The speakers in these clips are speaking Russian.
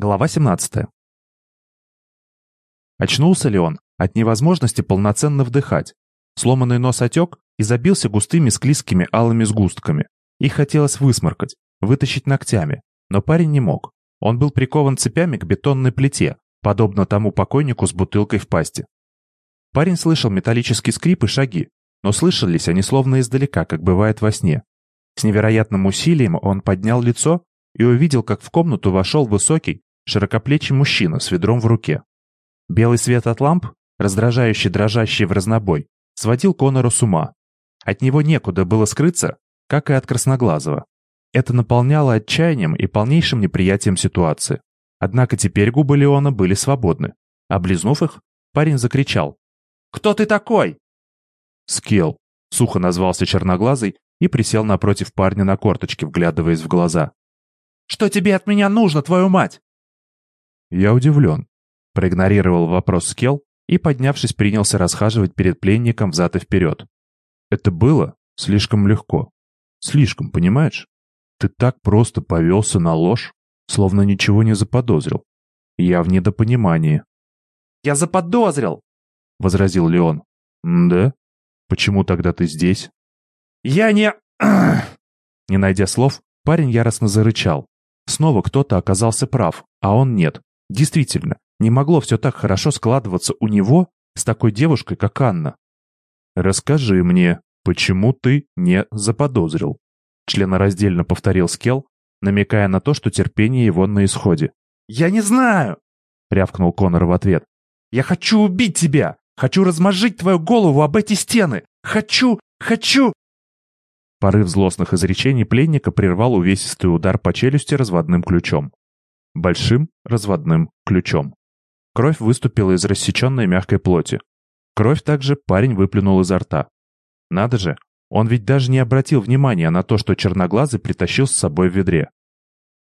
Глава 17. Очнулся ли он от невозможности полноценно вдыхать? Сломанный нос отек и забился густыми склизкими алыми сгустками. Их хотелось высморкать, вытащить ногтями, но парень не мог. Он был прикован цепями к бетонной плите, подобно тому покойнику с бутылкой в пасти. Парень слышал металлический скрип и шаги, но слышались они словно издалека, как бывает во сне. С невероятным усилием он поднял лицо и увидел, как в комнату вошел высокий, широкоплечий мужчина с ведром в руке. Белый свет от ламп, раздражающий дрожащий в разнобой, сводил Конора с ума. От него некуда было скрыться, как и от Красноглазого. Это наполняло отчаянием и полнейшим неприятием ситуации. Однако теперь губы Леона были свободны. Облизнув их, парень закричал. «Кто ты такой?» «Скелл», — сухо назвался черноглазый и присел напротив парня на корточке, вглядываясь в глаза. «Что тебе от меня нужно, твою мать?» Я удивлен. Проигнорировал вопрос Скел и, поднявшись, принялся расхаживать перед пленником взад и вперед. Это было слишком легко. Слишком, понимаешь? Ты так просто повелся на ложь, словно ничего не заподозрил. Я в недопонимании. «Я заподозрил!» — возразил Леон. «Да? Почему тогда ты здесь?» «Я не...» Не найдя слов, парень яростно зарычал. Снова кто-то оказался прав, а он нет. Действительно, не могло все так хорошо складываться у него с такой девушкой, как Анна. «Расскажи мне, почему ты не заподозрил?» Членораздельно повторил Скел, намекая на то, что терпение его на исходе. «Я не знаю!» — рявкнул Конор в ответ. «Я хочу убить тебя! Хочу размозжить твою голову об эти стены! Хочу! Хочу!» Порыв злостных изречений пленника прервал увесистый удар по челюсти разводным ключом большим разводным ключом. Кровь выступила из рассеченной мягкой плоти. Кровь также парень выплюнул изо рта. Надо же, он ведь даже не обратил внимания на то, что черноглазый притащил с собой в ведре.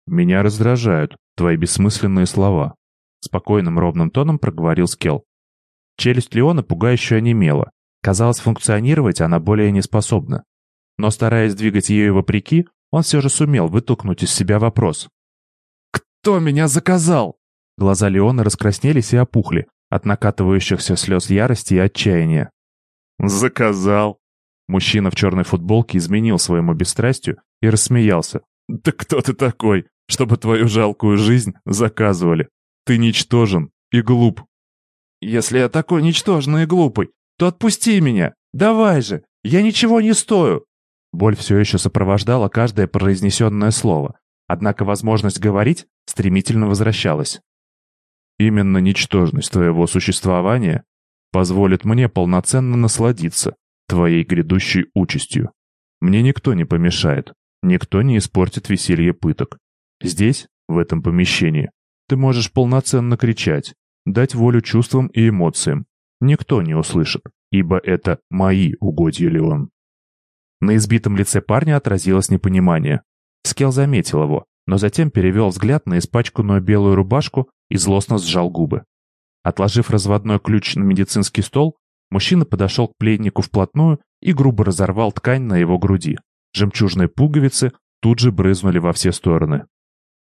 «Меня раздражают твои бессмысленные слова», — спокойным ровным тоном проговорил Скелл. Челюсть Леона пугающе онемела. Казалось, функционировать она более не способна. Но, стараясь двигать ею вопреки, он все же сумел вытолкнуть из себя вопрос. Кто меня заказал?» Глаза Леона раскраснелись и опухли от накатывающихся слез ярости и отчаяния. «Заказал?» Мужчина в черной футболке изменил своему бесстрастию и рассмеялся. «Да кто ты такой, чтобы твою жалкую жизнь заказывали? Ты ничтожен и глуп». «Если я такой ничтожный и глупый, то отпусти меня! Давай же! Я ничего не стою!» Боль все еще сопровождала каждое произнесенное слово, однако возможность говорить стремительно возвращалась. Именно ничтожность твоего существования позволит мне полноценно насладиться твоей грядущей участью. Мне никто не помешает, никто не испортит веселье пыток. Здесь, в этом помещении, ты можешь полноценно кричать, дать волю чувствам и эмоциям. Никто не услышит, ибо это мои угодья, Леон. На избитом лице парня отразилось непонимание. Скел заметил его, но затем перевел взгляд на испачканную белую рубашку и злостно сжал губы. Отложив разводной ключ на медицинский стол, мужчина подошел к пленнику вплотную и грубо разорвал ткань на его груди. Жемчужные пуговицы тут же брызнули во все стороны.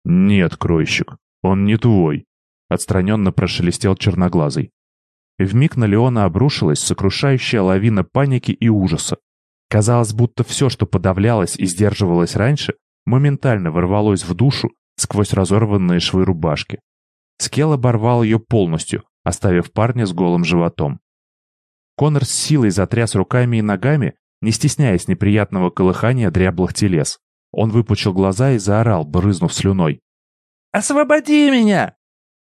«Нет, кройщик, он не твой», — отстраненно прошелестел черноглазый. Вмиг на Леона обрушилась сокрушающая лавина паники и ужаса. Казалось, будто все, что подавлялось и сдерживалось раньше, моментально ворвалось в душу сквозь разорванные швы рубашки. Скел оборвал ее полностью, оставив парня с голым животом. Конор с силой затряс руками и ногами, не стесняясь неприятного колыхания дряблых телес. Он выпучил глаза и заорал, брызнув слюной. «Освободи меня!»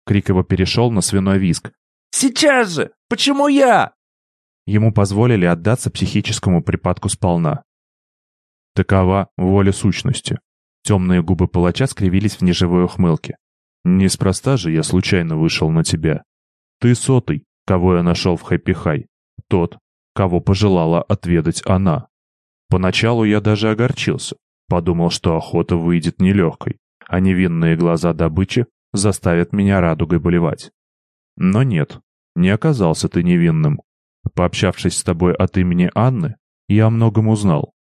Крик его перешел на свиной виск. «Сейчас же! Почему я?» Ему позволили отдаться психическому припадку сполна. Такова воля сущности. Темные губы палача скривились в неживой ухмылке. «Неспроста же я случайно вышел на тебя. Ты сотый, кого я нашел в Хэппи-Хай. Тот, кого пожелала отведать она. Поначалу я даже огорчился. Подумал, что охота выйдет нелегкой, а невинные глаза добычи заставят меня радугой болевать. Но нет, не оказался ты невинным. Пообщавшись с тобой от имени Анны, я о многом узнал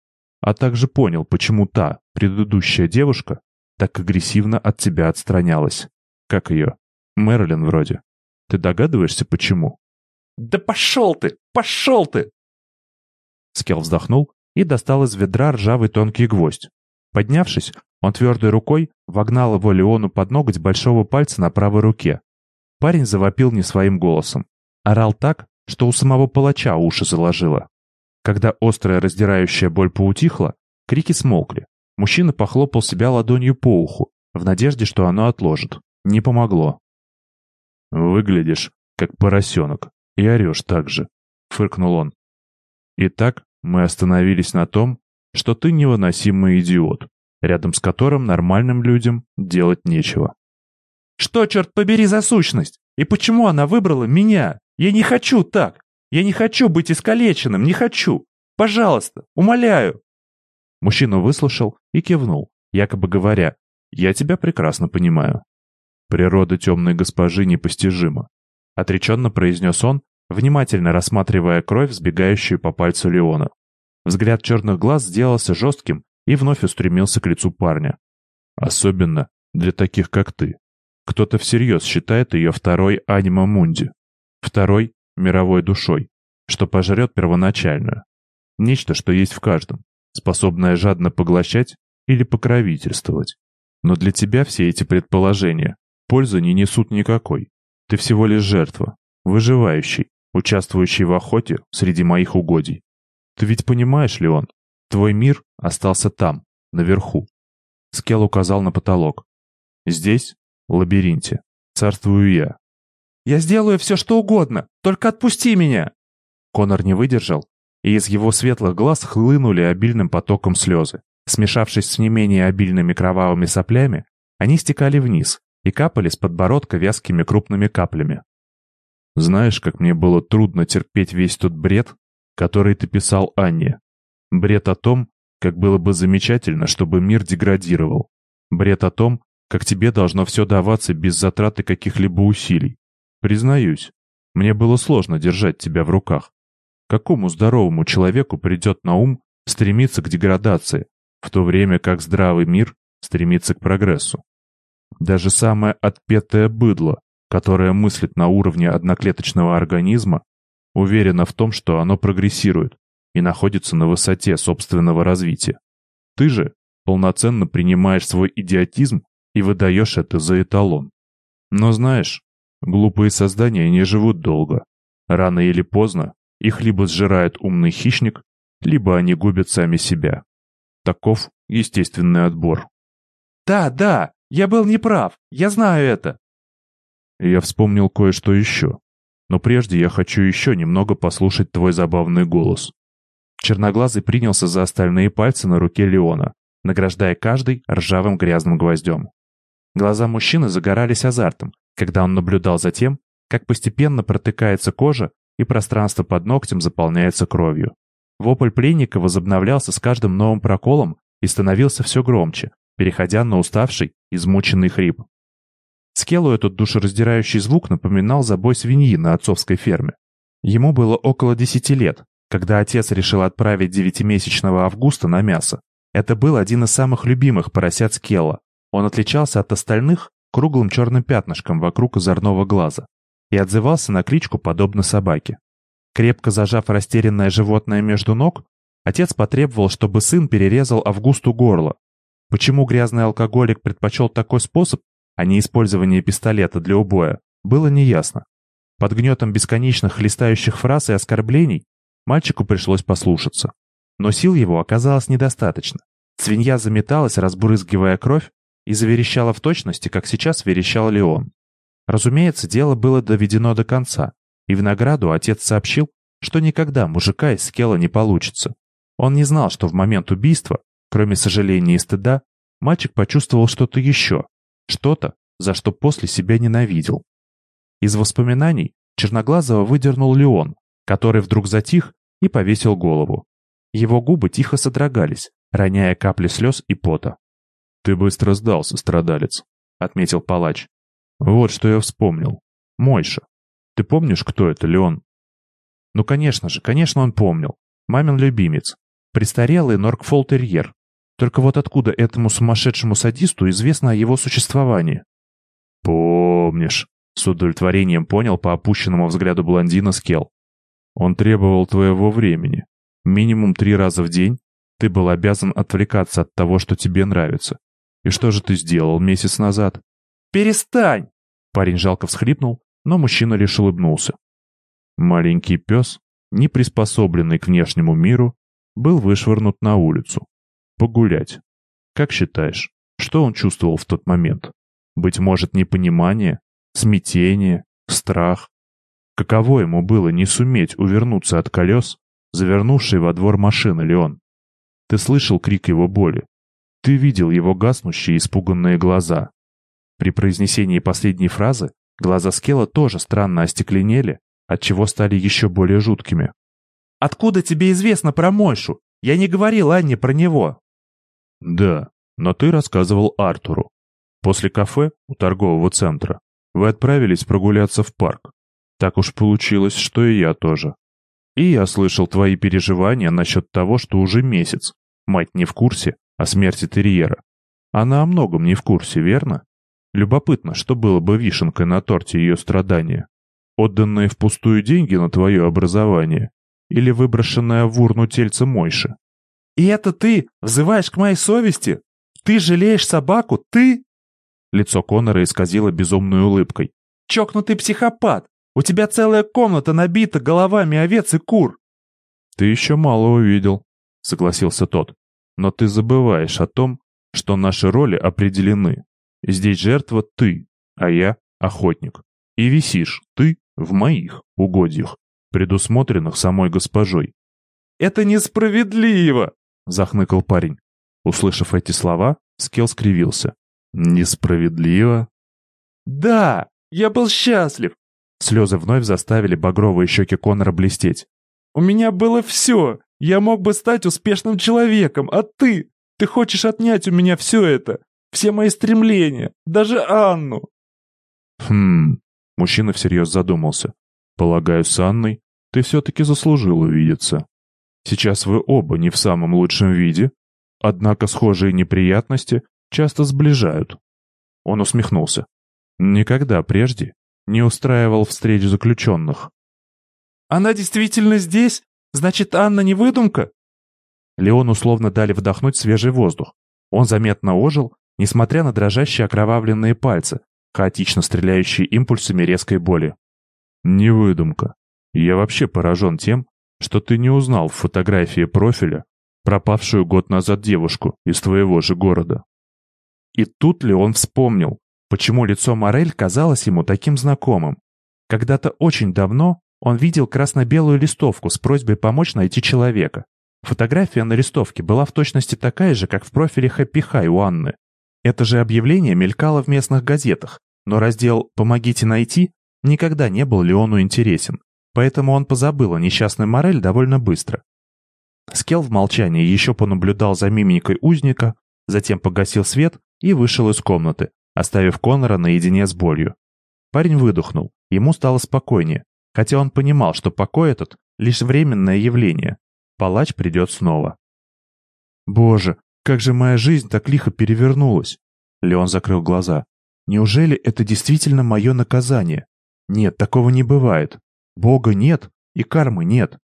а также понял, почему та, предыдущая девушка, так агрессивно от тебя отстранялась. Как ее? Мэрилин вроде. Ты догадываешься, почему? «Да пошел ты! Пошел ты!» Скел вздохнул и достал из ведра ржавый тонкий гвоздь. Поднявшись, он твердой рукой вогнал его Леону под ноготь большого пальца на правой руке. Парень завопил не своим голосом. Орал так, что у самого палача уши заложило. Когда острая раздирающая боль поутихла, крики смолкли. Мужчина похлопал себя ладонью по уху, в надежде, что оно отложит. Не помогло. «Выглядишь, как поросенок, и орешь так же», — фыркнул он. «Итак, мы остановились на том, что ты невыносимый идиот, рядом с которым нормальным людям делать нечего». «Что, черт побери, за сущность? И почему она выбрала меня? Я не хочу так! Я не хочу быть искалеченным, не хочу! Пожалуйста, умоляю!» Мужчина выслушал и кивнул, якобы говоря, «Я тебя прекрасно понимаю». «Природа темной госпожи непостижима», — отреченно произнес он, внимательно рассматривая кровь, сбегающую по пальцу Леона. Взгляд черных глаз сделался жестким и вновь устремился к лицу парня. «Особенно для таких, как ты. Кто-то всерьез считает ее второй анима Мунди, второй — мировой душой, что пожрет первоначальную. Нечто, что есть в каждом, способное жадно поглощать или покровительствовать. Но для тебя все эти предположения пользы не несут никакой. Ты всего лишь жертва, выживающий, участвующий в охоте среди моих угодий. Ты ведь понимаешь, Леон, твой мир остался там, наверху. Скел указал на потолок. Здесь, в лабиринте, царствую я. Я сделаю все, что угодно, только отпусти меня!» Конор не выдержал, и из его светлых глаз хлынули обильным потоком слезы. Смешавшись с не менее обильными кровавыми соплями, они стекали вниз, и капали с подбородка вязкими крупными каплями. Знаешь, как мне было трудно терпеть весь тот бред, который ты писал Анне. Бред о том, как было бы замечательно, чтобы мир деградировал. Бред о том, как тебе должно все даваться без затраты каких-либо усилий. Признаюсь, мне было сложно держать тебя в руках. Какому здоровому человеку придет на ум стремиться к деградации, в то время как здравый мир стремится к прогрессу? Даже самое отпетое быдло, которое мыслит на уровне одноклеточного организма, уверено в том, что оно прогрессирует и находится на высоте собственного развития. Ты же полноценно принимаешь свой идиотизм и выдаешь это за эталон. Но знаешь, глупые создания не живут долго. Рано или поздно их либо сжирает умный хищник, либо они губят сами себя. Таков естественный отбор. «Да, да, я был неправ, я знаю это. Я вспомнил кое-что еще. Но прежде я хочу еще немного послушать твой забавный голос. Черноглазый принялся за остальные пальцы на руке Леона, награждая каждый ржавым грязным гвоздем. Глаза мужчины загорались азартом, когда он наблюдал за тем, как постепенно протыкается кожа и пространство под ногтем заполняется кровью. Вопль пленника возобновлялся с каждым новым проколом и становился все громче, переходя на уставший, измученный хрип. Скеллу этот душераздирающий звук напоминал забой свиньи на отцовской ферме. Ему было около десяти лет, когда отец решил отправить девятимесячного Августа на мясо. Это был один из самых любимых поросят Скелла. Он отличался от остальных круглым черным пятнышком вокруг озорного глаза и отзывался на кличку подобно собаке. Крепко зажав растерянное животное между ног, отец потребовал, чтобы сын перерезал Августу горло, Почему грязный алкоголик предпочел такой способ, а не использование пистолета для убоя, было неясно. Под гнетом бесконечных хлестающих фраз и оскорблений мальчику пришлось послушаться. Но сил его оказалось недостаточно. Свинья заметалась, разбрызгивая кровь, и заверещала в точности, как сейчас верещал Леон. Разумеется, дело было доведено до конца, и в награду отец сообщил, что никогда мужика из скела не получится. Он не знал, что в момент убийства Кроме сожаления и стыда, мальчик почувствовал что-то еще, что-то, за что после себя ненавидел. Из воспоминаний Черноглазого выдернул Леон, который вдруг затих и повесил голову. Его губы тихо содрогались, роняя капли слез и пота. «Ты быстро сдался, страдалец», — отметил палач. «Вот что я вспомнил. Мойша. Ты помнишь, кто это, Леон?» Ну, конечно же, конечно, он помнил. Мамин любимец. Престарелый норкфолтерьер, только вот откуда этому сумасшедшему садисту известно о его существовании? Помнишь. С удовлетворением понял по опущенному взгляду блондина Скел. Он требовал твоего времени. Минимум три раза в день ты был обязан отвлекаться от того, что тебе нравится. И что же ты сделал месяц назад? «Перестань!» Парень жалко всхлипнул, но мужчина лишь улыбнулся. Маленький пес, не приспособленный к внешнему миру, был вышвырнут на улицу. Погулять. Как считаешь, что он чувствовал в тот момент? Быть может, непонимание, смятение, страх? Каково ему было не суметь увернуться от колес, завернувшей во двор машины Леон? Ты слышал крик его боли. Ты видел его гаснущие испуганные глаза. При произнесении последней фразы глаза Скела тоже странно остекленели, отчего стали еще более жуткими. «Откуда тебе известно про Мойшу? Я не говорил Анне про него». «Да, но ты рассказывал Артуру. После кафе у торгового центра вы отправились прогуляться в парк. Так уж получилось, что и я тоже. И я слышал твои переживания насчет того, что уже месяц. Мать не в курсе о смерти терьера. Она о многом не в курсе, верно? Любопытно, что было бы вишенкой на торте ее страдания. Отданные впустую деньги на твое образование или выброшенное в урну тельце Мойши. «И это ты взываешь к моей совести? Ты жалеешь собаку? Ты?» Лицо Конора исказило безумной улыбкой. «Чокнутый психопат! У тебя целая комната набита головами овец и кур!» «Ты еще мало увидел», — согласился тот. «Но ты забываешь о том, что наши роли определены. Здесь жертва ты, а я — охотник. И висишь ты в моих угодьях, предусмотренных самой госпожой». «Это несправедливо!» — захныкал парень. Услышав эти слова, Скелл скривился. «Несправедливо?» «Да, я был счастлив!» Слезы вновь заставили багровые щеки Конора блестеть. «У меня было все! Я мог бы стать успешным человеком, а ты? Ты хочешь отнять у меня все это? Все мои стремления, даже Анну!» «Хм...» Мужчина всерьез задумался. «Полагаю, с Анной ты все-таки заслужил увидеться. Сейчас вы оба не в самом лучшем виде, однако схожие неприятности часто сближают». Он усмехнулся. «Никогда прежде не устраивал встреч заключенных». «Она действительно здесь? Значит, Анна не выдумка?» Леону условно дали вдохнуть свежий воздух. Он заметно ожил, несмотря на дрожащие окровавленные пальцы, хаотично стреляющие импульсами резкой боли. «Не выдумка. Я вообще поражен тем, что ты не узнал в фотографии профиля пропавшую год назад девушку из твоего же города». И тут ли он вспомнил, почему лицо Морель казалось ему таким знакомым. Когда-то очень давно он видел красно-белую листовку с просьбой помочь найти человека. Фотография на листовке была в точности такая же, как в профиле Хэппи Хай у Анны. Это же объявление мелькало в местных газетах, но раздел «Помогите найти» никогда не был Леону интересен, поэтому он позабыл о несчастной Морель довольно быстро. Скел в молчании еще понаблюдал за мимикой узника, затем погасил свет и вышел из комнаты, оставив Конора наедине с болью. Парень выдохнул, ему стало спокойнее, хотя он понимал, что покой этот — лишь временное явление. Палач придет снова. «Боже, как же моя жизнь так лихо перевернулась!» Леон закрыл глаза. «Неужели это действительно мое наказание? Нет, такого не бывает. Бога нет и кармы нет.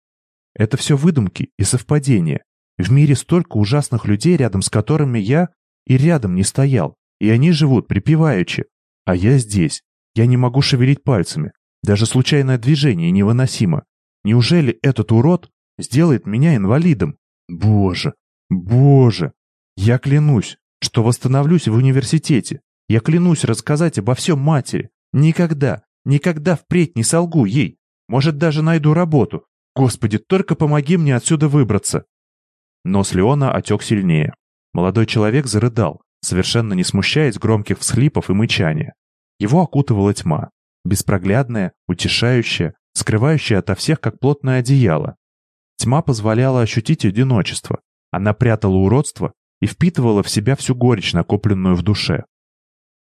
Это все выдумки и совпадения. В мире столько ужасных людей, рядом с которыми я и рядом не стоял, и они живут припеваючи. А я здесь. Я не могу шевелить пальцами. Даже случайное движение невыносимо. Неужели этот урод сделает меня инвалидом? Боже, боже! Я клянусь, что восстановлюсь в университете. Я клянусь рассказать обо всем матери. Никогда, никогда впредь не солгу ей. Может, даже найду работу. Господи, только помоги мне отсюда выбраться. Нос Леона отек сильнее. Молодой человек зарыдал, совершенно не смущаясь громких всхлипов и мычания. Его окутывала тьма, беспроглядная, утешающая, скрывающая ото всех, как плотное одеяло. Тьма позволяла ощутить одиночество. Она прятала уродство и впитывала в себя всю горечь, накопленную в душе.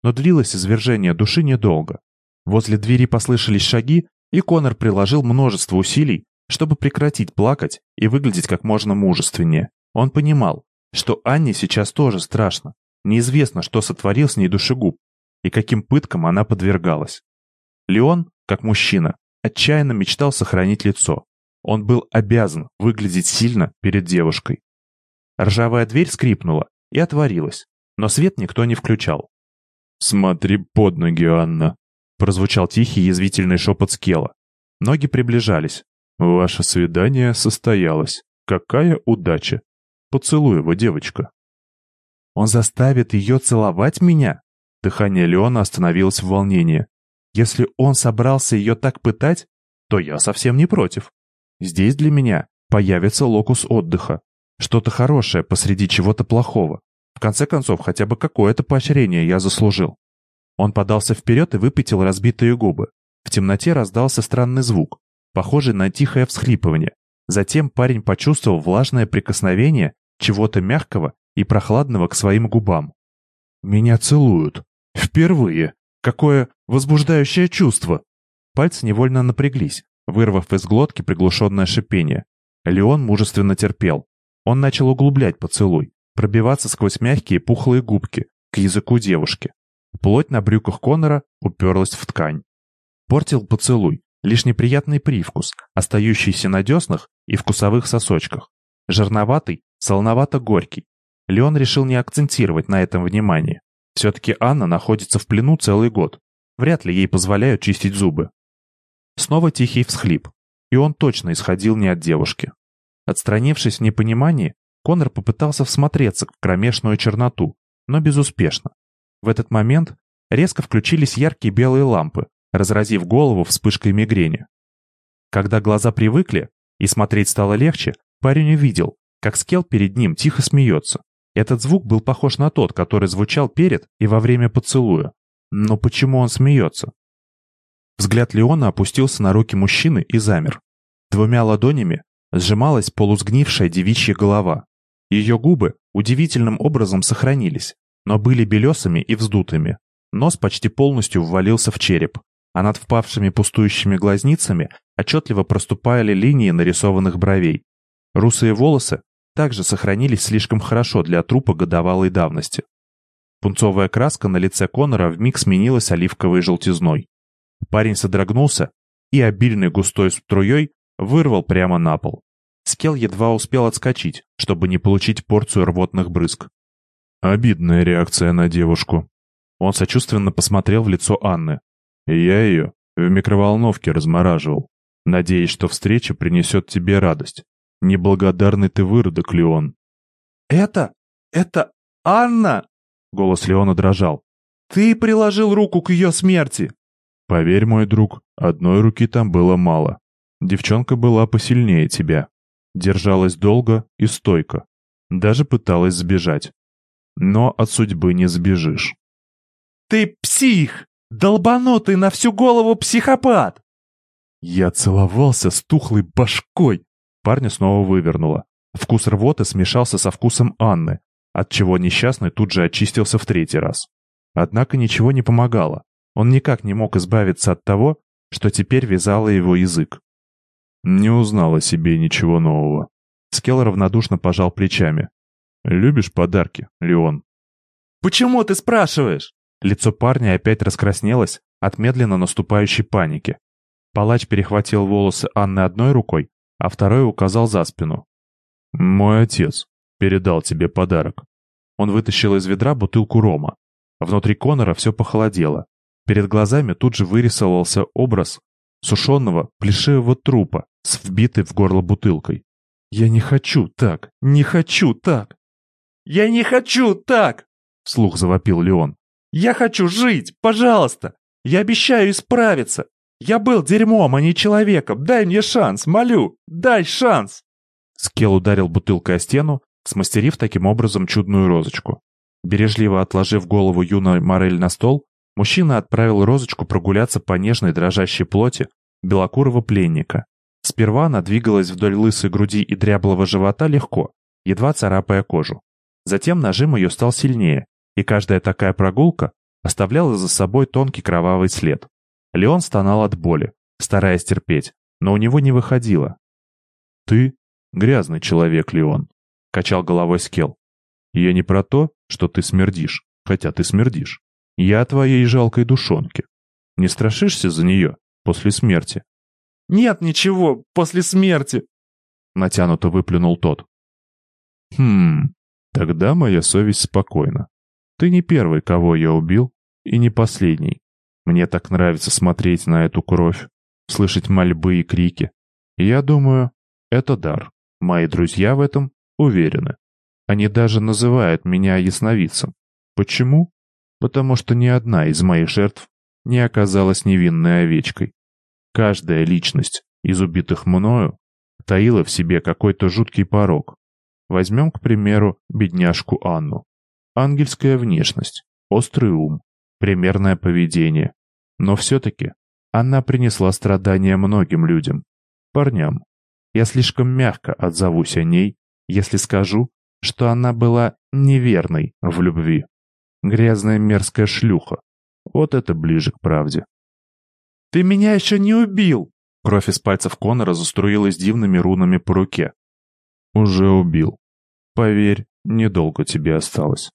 Но длилось извержение души недолго. Возле двери послышались шаги, и Конор приложил множество усилий, чтобы прекратить плакать и выглядеть как можно мужественнее. Он понимал, что Анне сейчас тоже страшно. Неизвестно, что сотворил с ней душегуб. и каким пыткам она подвергалась. Леон, как мужчина, отчаянно мечтал сохранить лицо. Он был обязан выглядеть сильно перед девушкой. Ржавая дверь скрипнула и отворилась, но свет никто не включал. «Смотри под ноги, Анна!» прозвучал тихий язвительный шепот Скела. Ноги приближались. «Ваше свидание состоялось. Какая удача! Поцелуй его, девочка!» «Он заставит ее целовать меня?» Дыхание Леона остановилось в волнении. «Если он собрался ее так пытать, то я совсем не против. Здесь для меня появится локус отдыха. Что-то хорошее посреди чего-то плохого. В конце концов, хотя бы какое-то поощрение я заслужил». Он подался вперед и выпятил разбитые губы. В темноте раздался странный звук, похожий на тихое всхлипывание. Затем парень почувствовал влажное прикосновение чего-то мягкого и прохладного к своим губам. «Меня целуют. Впервые. Какое возбуждающее чувство!» Пальцы невольно напряглись, вырвав из глотки приглушенное шипение. Леон мужественно терпел. Он начал углублять поцелуй, пробиваться сквозь мягкие пухлые губки к языку девушки. Плоть на брюках Конора уперлась в ткань. Портил поцелуй, лишь неприятный привкус, остающийся на деснах и вкусовых сосочках. Жирноватый, солоновато-горький. Леон решил не акцентировать на этом внимание. Все-таки Анна находится в плену целый год. Вряд ли ей позволяют чистить зубы. Снова тихий всхлип, и он точно исходил не от девушки. Отстранившись в непонимании, Конор попытался всмотреться в кромешную черноту, но безуспешно. В этот момент резко включились яркие белые лампы, разразив голову вспышкой мигрени. Когда глаза привыкли и смотреть стало легче, парень увидел, как скел перед ним тихо смеется. Этот звук был похож на тот, который звучал перед и во время поцелуя. Но почему он смеется? Взгляд Леона опустился на руки мужчины и замер. Двумя ладонями сжималась полусгнившая девичья голова. Ее губы удивительным образом сохранились, но были белесыми и вздутыми. Нос почти полностью ввалился в череп, а над впавшими пустующими глазницами отчетливо проступали линии нарисованных бровей. Русые волосы также сохранились слишком хорошо для трупа годовалой давности. Пунцовая краска на лице Конора вмиг сменилась оливковой желтизной. Парень содрогнулся и обильной густой струей вырвал прямо на пол. Скел едва успел отскочить, чтобы не получить порцию рвотных брызг. Обидная реакция на девушку. Он сочувственно посмотрел в лицо Анны. я ее в микроволновке размораживал, надеясь, что встреча принесет тебе радость. Неблагодарный ты выродок, Леон. «Это... это Анна!» Голос Леона дрожал. «Ты приложил руку к ее смерти!» «Поверь, мой друг, одной руки там было мало. Девчонка была посильнее тебя. Держалась долго и стойко. Даже пыталась сбежать но от судьбы не сбежишь. «Ты псих! Долбанутый на всю голову психопат!» Я целовался с тухлой башкой. Парня снова вывернуло. Вкус рвоты смешался со вкусом Анны, отчего несчастный тут же очистился в третий раз. Однако ничего не помогало. Он никак не мог избавиться от того, что теперь вязало его язык. Не узнал о себе ничего нового. Скелл равнодушно пожал плечами. «Любишь подарки, Леон?» «Почему ты спрашиваешь?» Лицо парня опять раскраснелось от медленно наступающей паники. Палач перехватил волосы Анны одной рукой, а второй указал за спину. «Мой отец передал тебе подарок». Он вытащил из ведра бутылку рома. Внутри Конора все похолодело. Перед глазами тут же вырисовался образ сушеного плешивого трупа с вбитой в горло бутылкой. «Я не хочу так! Не хочу так!» «Я не хочу так!» — вслух завопил Леон. «Я хочу жить, пожалуйста! Я обещаю исправиться! Я был дерьмом, а не человеком! Дай мне шанс, молю! Дай шанс!» Скел ударил бутылкой о стену, смастерив таким образом чудную розочку. Бережливо отложив голову юной Морель на стол, мужчина отправил розочку прогуляться по нежной дрожащей плоти белокурого пленника. Сперва она двигалась вдоль лысой груди и дряблого живота легко, едва царапая кожу. Затем нажим ее стал сильнее, и каждая такая прогулка оставляла за собой тонкий кровавый след. Леон стонал от боли, стараясь терпеть, но у него не выходило. «Ты грязный человек, Леон», — качал головой Скел. «Я не про то, что ты смердишь, хотя ты смердишь. Я твоей жалкой душонке. Не страшишься за нее после смерти?» «Нет ничего после смерти!» Натянуто выплюнул тот. «Хм, тогда моя совесть спокойна. Ты не первый, кого я убил, и не последний. Мне так нравится смотреть на эту кровь, слышать мольбы и крики. Я думаю, это дар. Мои друзья в этом уверены. Они даже называют меня ясновидцем. Почему? Потому что ни одна из моих жертв не оказалась невинной овечкой. Каждая личность из убитых мною таила в себе какой-то жуткий порог. Возьмем, к примеру, бедняжку Анну. Ангельская внешность, острый ум, примерное поведение. Но все-таки она принесла страдания многим людям, парням. Я слишком мягко отзовусь о ней, если скажу, что она была неверной в любви. Грязная мерзкая шлюха. Вот это ближе к правде. «Ты меня еще не убил!» Кровь из пальцев Конора заструилась дивными рунами по руке. «Уже убил. Поверь, недолго тебе осталось».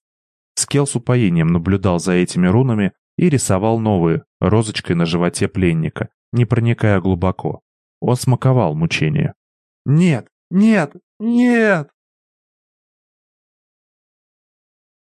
Скел с упоением наблюдал за этими рунами и рисовал новые, розочкой на животе пленника, не проникая глубоко. Он смаковал мучение. «Нет, нет, нет!»